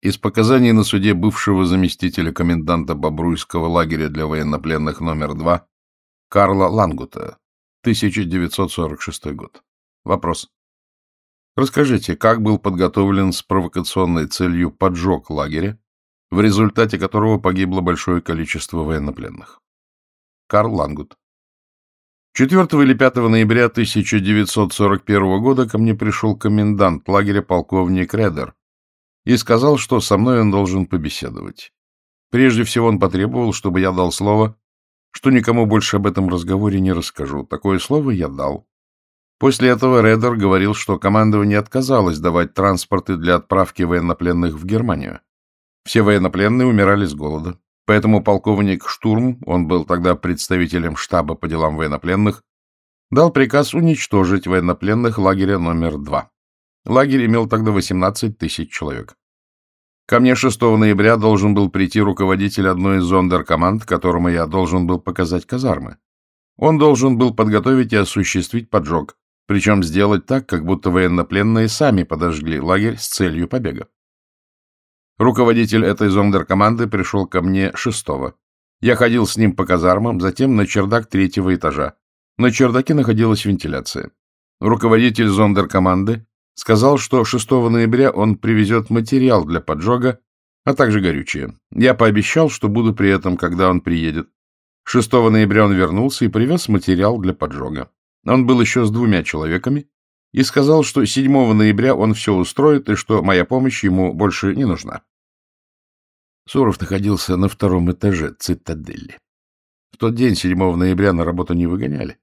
Из показаний на суде бывшего заместителя коменданта Бобруйского лагеря для военнопленных номер 2 Карла Лангута, 1946 год. Вопрос. Расскажите, как был подготовлен с провокационной целью поджог лагеря, в результате которого погибло большое количество военнопленных? Карл Лангут. 4 или 5 ноября 1941 года ко мне пришел комендант лагеря полковник Редер, и сказал, что со мной он должен побеседовать. Прежде всего он потребовал, чтобы я дал слово, что никому больше об этом разговоре не расскажу. Такое слово я дал. После этого Редер говорил, что командование отказалось давать транспорты для отправки военнопленных в Германию. Все военнопленные умирали с голода. Поэтому полковник Штурм, он был тогда представителем штаба по делам военнопленных, дал приказ уничтожить военнопленных лагеря номер два. Лагерь имел тогда 18 тысяч человек. Ко мне 6 ноября должен был прийти руководитель одной из зондеркоманд, которому я должен был показать казармы. Он должен был подготовить и осуществить поджог, причем сделать так, как будто военнопленные сами подожгли лагерь с целью побега. Руководитель этой зондеркоманды пришел ко мне шестого. Я ходил с ним по казармам, затем на чердак третьего этажа. На чердаке находилась вентиляция. Руководитель зондеркоманды Сказал, что 6 ноября он привезет материал для поджога, а также горючее. Я пообещал, что буду при этом, когда он приедет. 6 ноября он вернулся и привез материал для поджога. Он был еще с двумя человеками и сказал, что 7 ноября он все устроит и что моя помощь ему больше не нужна. Суров находился на втором этаже цитадели. В тот день, 7 ноября, на работу не выгоняли.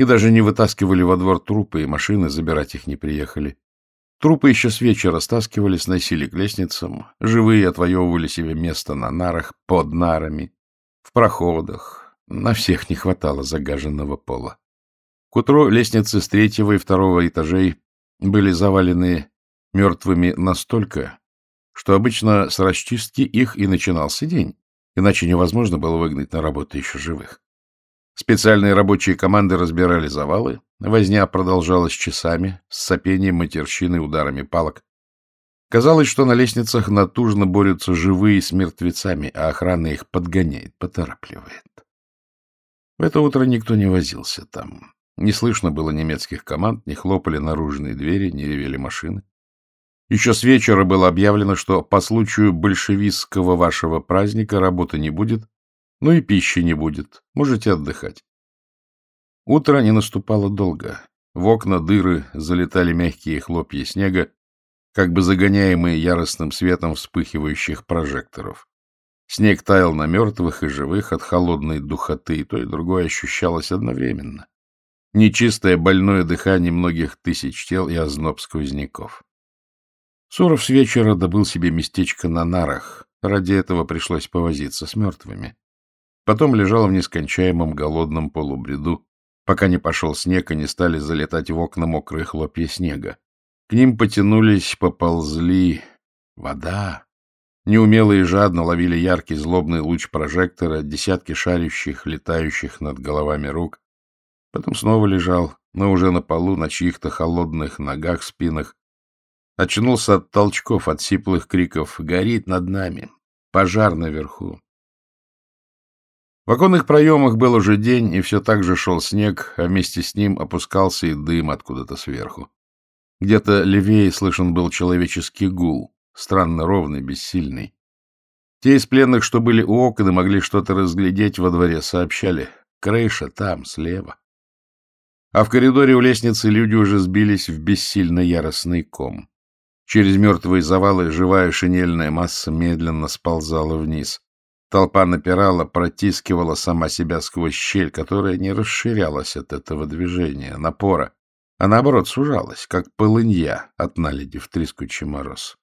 И даже не вытаскивали во двор трупы, и машины забирать их не приехали. Трупы еще с вечера стаскивали, сносили к лестницам, живые отвоевывали себе место на нарах, под нарами, в проходах. На всех не хватало загаженного пола. К утру лестницы с третьего и второго этажей были завалены мертвыми настолько, что обычно с расчистки их и начинался день, иначе невозможно было выгнать на работу еще живых. Специальные рабочие команды разбирали завалы. Возня продолжалась часами, с сопением, матерщиной, ударами палок. Казалось, что на лестницах натужно борются живые с мертвецами, а охрана их подгоняет, поторапливает. В это утро никто не возился там. Не слышно было немецких команд, не хлопали наружные двери, не ревели машины. Еще с вечера было объявлено, что по случаю большевистского вашего праздника работы не будет, ну и пищи не будет. Можете отдыхать. Утро не наступало долго. В окна дыры залетали мягкие хлопья снега, как бы загоняемые яростным светом вспыхивающих прожекторов. Снег таял на мертвых и живых от холодной духоты, и то и другое ощущалось одновременно. Нечистое больное дыхание многих тысяч тел и озноб сквозняков. Суров с вечера добыл себе местечко на нарах. Ради этого пришлось повозиться с мертвыми. Потом лежал в нескончаемом голодном полубреду, пока не пошел снег и не стали залетать в окна мокрые хлопья снега. К ним потянулись, поползли. Вода. Неумело и жадно ловили яркий злобный луч прожектора, десятки шарящих, летающих над головами рук. Потом снова лежал, но уже на полу, на чьих-то холодных ногах, спинах. Очнулся от толчков, от сиплых криков «Горит над нами! Пожар наверху!» В оконных проемах был уже день, и все так же шел снег, а вместе с ним опускался и дым откуда-то сверху. Где-то левее слышен был человеческий гул, странно ровный, бессильный. Те из пленных, что были у окна, могли что-то разглядеть во дворе, сообщали. Крыша там, слева. А в коридоре у лестницы люди уже сбились в бессильно яростный ком. Через мертвые завалы живая шинельная масса медленно сползала вниз. Толпа напирала, протискивала сама себя сквозь щель, которая не расширялась от этого движения, напора, а наоборот сужалась, как полынья от наледи в трескучий мороз.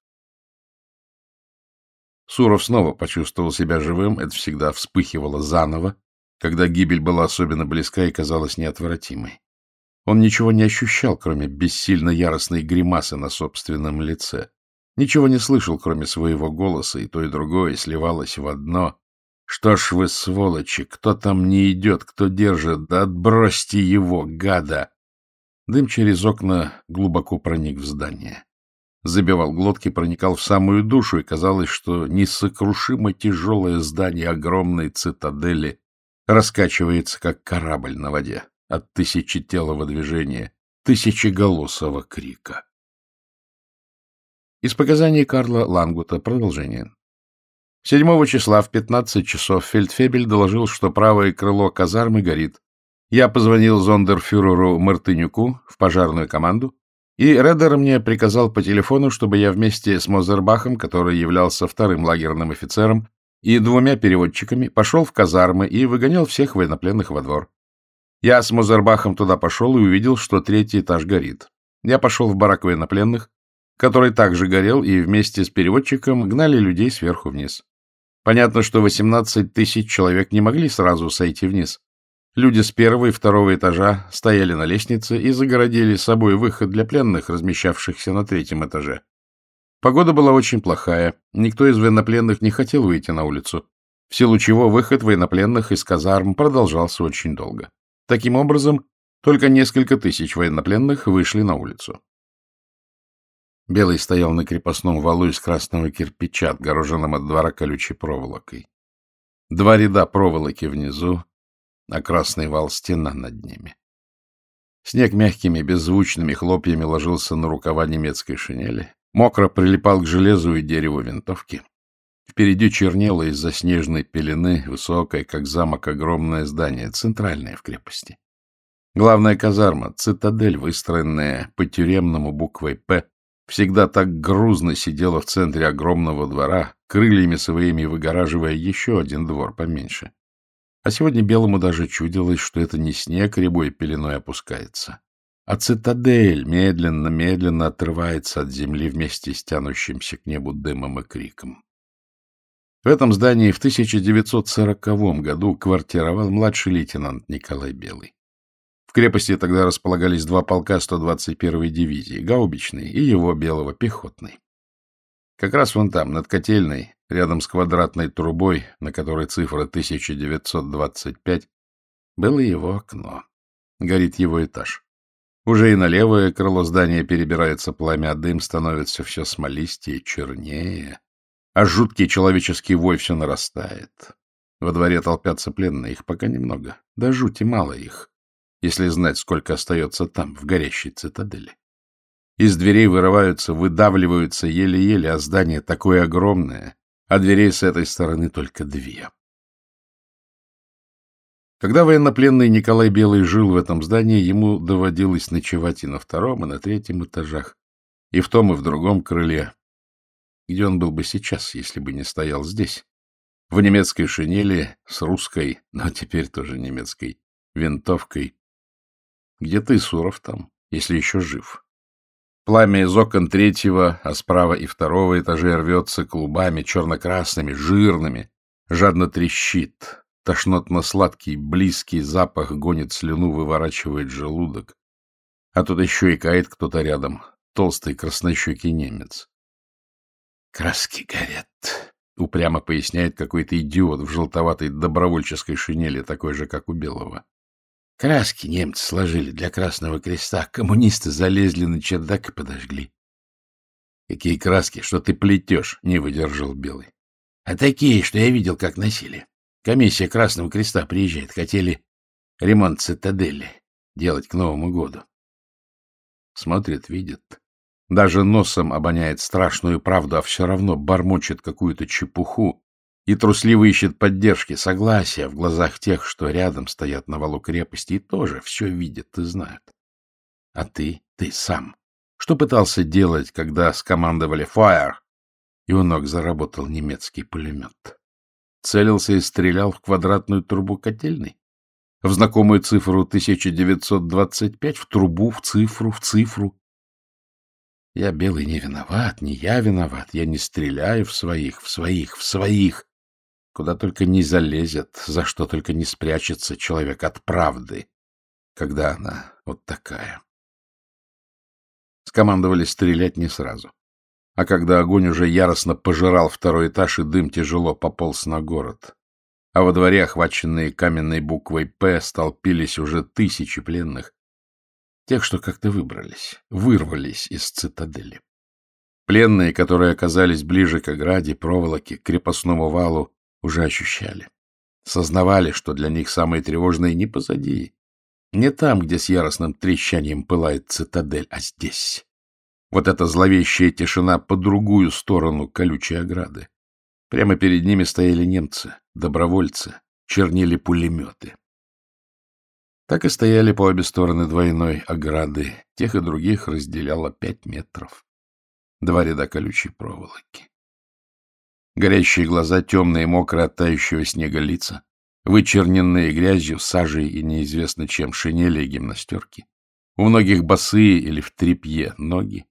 Суров снова почувствовал себя живым, это всегда вспыхивало заново, когда гибель была особенно близка и казалась неотвратимой. Он ничего не ощущал, кроме бессильно яростной гримасы на собственном лице. Ничего не слышал, кроме своего голоса, и то и другое сливалось в одно. Что ж вы, сволочи, кто там не идет, кто держит, да отбросьте его, гада! Дым через окна глубоко проник в здание. забивал глотки, проникал в самую душу, и казалось, что несокрушимо тяжелое здание огромной цитадели раскачивается, как корабль на воде, от тысячетелого движения, тысячеголосого крика. Из показаний Карла Лангута продолжение. 7 числа в 15 часов Фельдфебель доложил, что правое крыло казармы горит. Я позвонил зондерфюреру Мартынюку в пожарную команду, и Редер мне приказал по телефону, чтобы я вместе с Мозербахом, который являлся вторым лагерным офицером, и двумя переводчиками пошел в казармы и выгонял всех военнопленных во двор. Я с Мозербахом туда пошел и увидел, что третий этаж горит. Я пошел в барак военнопленных, который также горел, и вместе с переводчиком гнали людей сверху вниз. Понятно, что 18 тысяч человек не могли сразу сойти вниз. Люди с первого и второго этажа стояли на лестнице и загородили собой выход для пленных, размещавшихся на третьем этаже. Погода была очень плохая, никто из военнопленных не хотел выйти на улицу, в силу чего выход военнопленных из казарм продолжался очень долго. Таким образом, только несколько тысяч военнопленных вышли на улицу. Белый стоял на крепостном валу из красного кирпича, отгороженном от двора колючей проволокой. Два ряда проволоки внизу, а красный вал — стена над ними. Снег мягкими беззвучными хлопьями ложился на рукава немецкой шинели, мокро прилипал к железу и дереву винтовки. Впереди чернело из-за снежной пелены высокое, как замок, огромное здание, центральное в крепости. Главная казарма, цитадель, выстроенная по тюремному буквой «П», всегда так грузно сидела в центре огромного двора, крыльями своими выгораживая еще один двор поменьше. А сегодня Белому даже чудилось, что это не снег рябой пеленой опускается, а цитадель медленно-медленно отрывается от земли вместе с тянущимся к небу дымом и криком. В этом здании в 1940 году квартировал младший лейтенант Николай Белый. В крепости тогда располагались два полка 121-й дивизии, гаубичный и его белого пехотный. Как раз вон там, над котельной, рядом с квадратной трубой, на которой цифра 1925, было его окно. Горит его этаж. Уже и на левое крыло здания перебирается пламя, а дым становится все смолистее, чернее, а жуткий человеческий вой все нарастает. Во дворе толпятся пленные, их пока немного, да жути мало их если знать, сколько остается там, в горящей цитадели. Из дверей вырываются, выдавливаются еле-еле, а здание такое огромное, а дверей с этой стороны только две. Когда военнопленный Николай Белый жил в этом здании, ему доводилось ночевать и на втором, и на третьем этажах, и в том, и в другом крыле. Где он был бы сейчас, если бы не стоял здесь? В немецкой шинели, с русской, но теперь тоже немецкой, винтовкой, где ты, Суров, там, если еще жив? Пламя из окон третьего, а справа и второго этажей рвется клубами черно-красными, жирными, жадно трещит. Тошнотно-сладкий, близкий запах гонит слюну, выворачивает желудок. А тут еще и кает кто-то рядом, толстый краснощекий немец. «Краски горят», — упрямо поясняет какой-то идиот в желтоватой добровольческой шинели, такой же, как у Белого. Краски немцы сложили для Красного Креста. Коммунисты залезли на чердак и подожгли. — Какие краски? Что ты плетешь? — не выдержал Белый. — А такие, что я видел, как носили. Комиссия Красного Креста приезжает. Хотели ремонт цитадели делать к Новому году. Смотрит, видит. Даже носом обоняет страшную правду, а все равно бормочет какую-то чепуху, и трусливо ищет поддержки, согласия в глазах тех, что рядом стоят на валу крепости и тоже все видят и знают. А ты, ты сам, что пытался делать, когда скомандовали «Fire», и у ног заработал немецкий пулемет? Целился и стрелял в квадратную трубу котельной? В знакомую цифру 1925, в трубу, в цифру, в цифру? Я, белый, не виноват, не я виноват, я не стреляю в своих, в своих, в своих. Куда только не залезет, за что только не спрячется человек от правды, когда она вот такая. Скомандовали стрелять не сразу. А когда огонь уже яростно пожирал второй этаж, и дым тяжело пополз на город, а во дворе, охваченные каменной буквой «П», столпились уже тысячи пленных, тех, что как-то выбрались, вырвались из цитадели. Пленные, которые оказались ближе к ограде, проволоке, крепостному валу, уже ощущали. Сознавали, что для них самое тревожное не позади, не там, где с яростным трещанием пылает цитадель, а здесь. Вот эта зловещая тишина по другую сторону колючей ограды. Прямо перед ними стояли немцы, добровольцы, чернили пулеметы. Так и стояли по обе стороны двойной ограды. Тех и других разделяло пять метров. Два ряда колючей проволоки. Горящие глаза, темные, мокрые от тающего снега лица, вычерненные грязью, сажей и неизвестно чем шинели и гимнастерки. У многих босые или в тряпье ноги.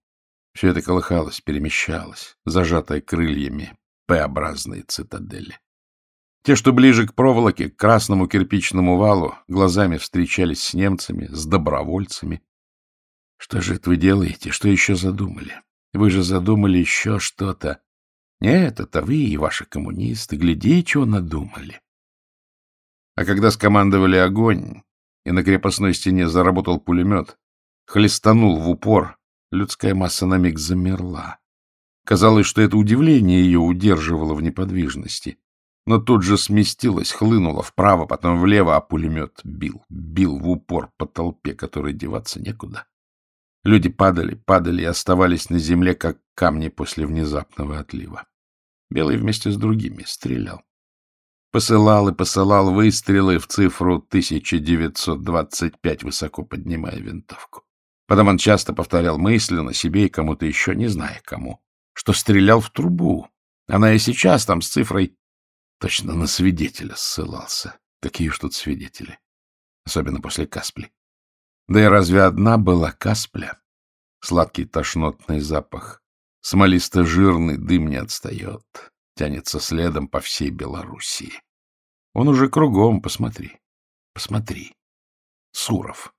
Все это колыхалось, перемещалось, зажатое крыльями П-образной цитадели. Те, что ближе к проволоке, к красному кирпичному валу, глазами встречались с немцами, с добровольцами. Что же это вы делаете? Что еще задумали? Вы же задумали еще что-то. Нет, это вы и ваши коммунисты. Гляди, чего надумали. А когда скомандовали огонь, и на крепостной стене заработал пулемет, хлестанул в упор, людская масса на миг замерла. Казалось, что это удивление ее удерживало в неподвижности. Но тут же сместилось, хлынуло вправо, потом влево, а пулемет бил, бил в упор по толпе, которой деваться некуда. Люди падали, падали и оставались на земле, как камни после внезапного отлива. Белый вместе с другими стрелял. Посылал и посылал выстрелы в цифру 1925, высоко поднимая винтовку. Потом он часто повторял мысленно себе и кому-то еще, не зная кому, что стрелял в трубу. Она и сейчас там с цифрой точно на свидетеля ссылался. Какие уж тут свидетели. Особенно после Каспли. Да и разве одна была Каспля? Сладкий тошнотный запах. Смолисто-жирный дым не отстает. Тянется следом по всей Белоруссии. Он уже кругом, посмотри. Посмотри. Суров.